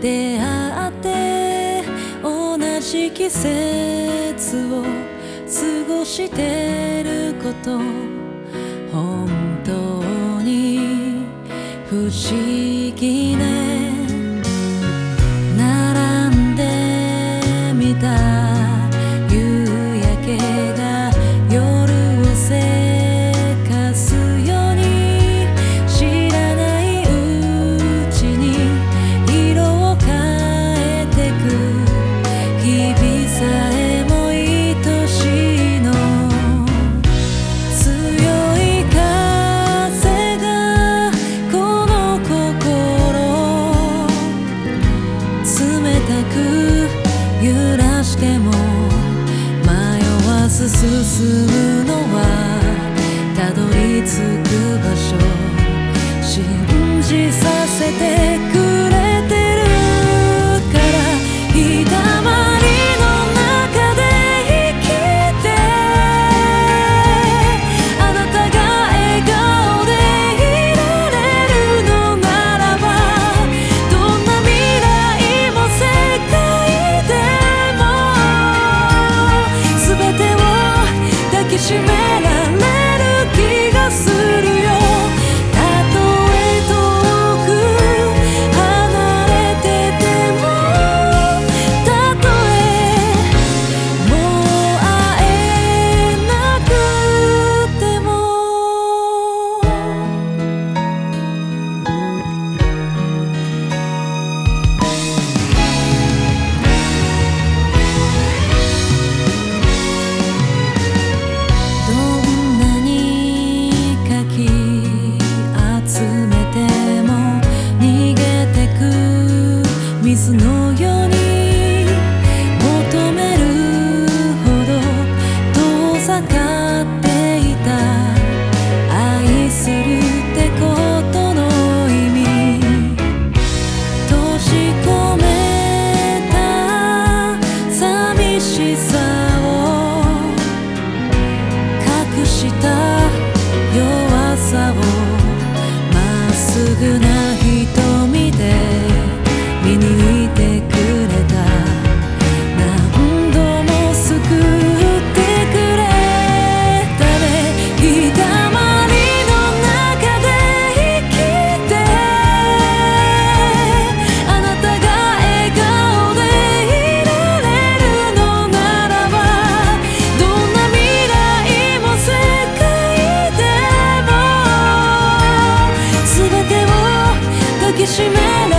出会って同じ季節を過ごしてること。本当に不思議なく揺らしても迷わず進むのはたどり着く場所。信じさせてく humanity 隠した弱さをまっすぐな人きしめない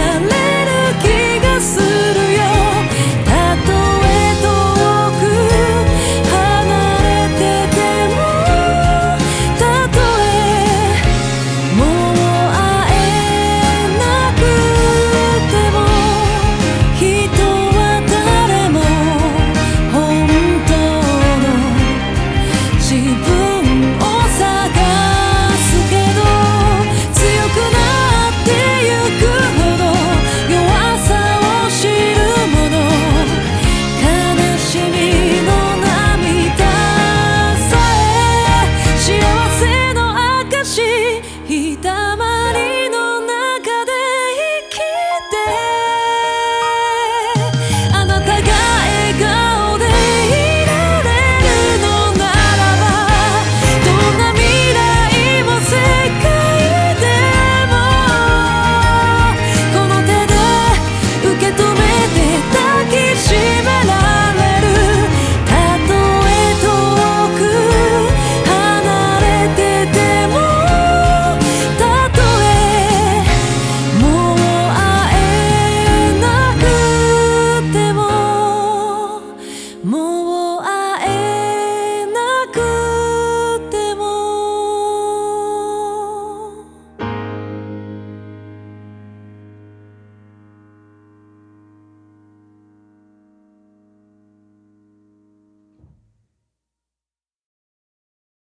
move.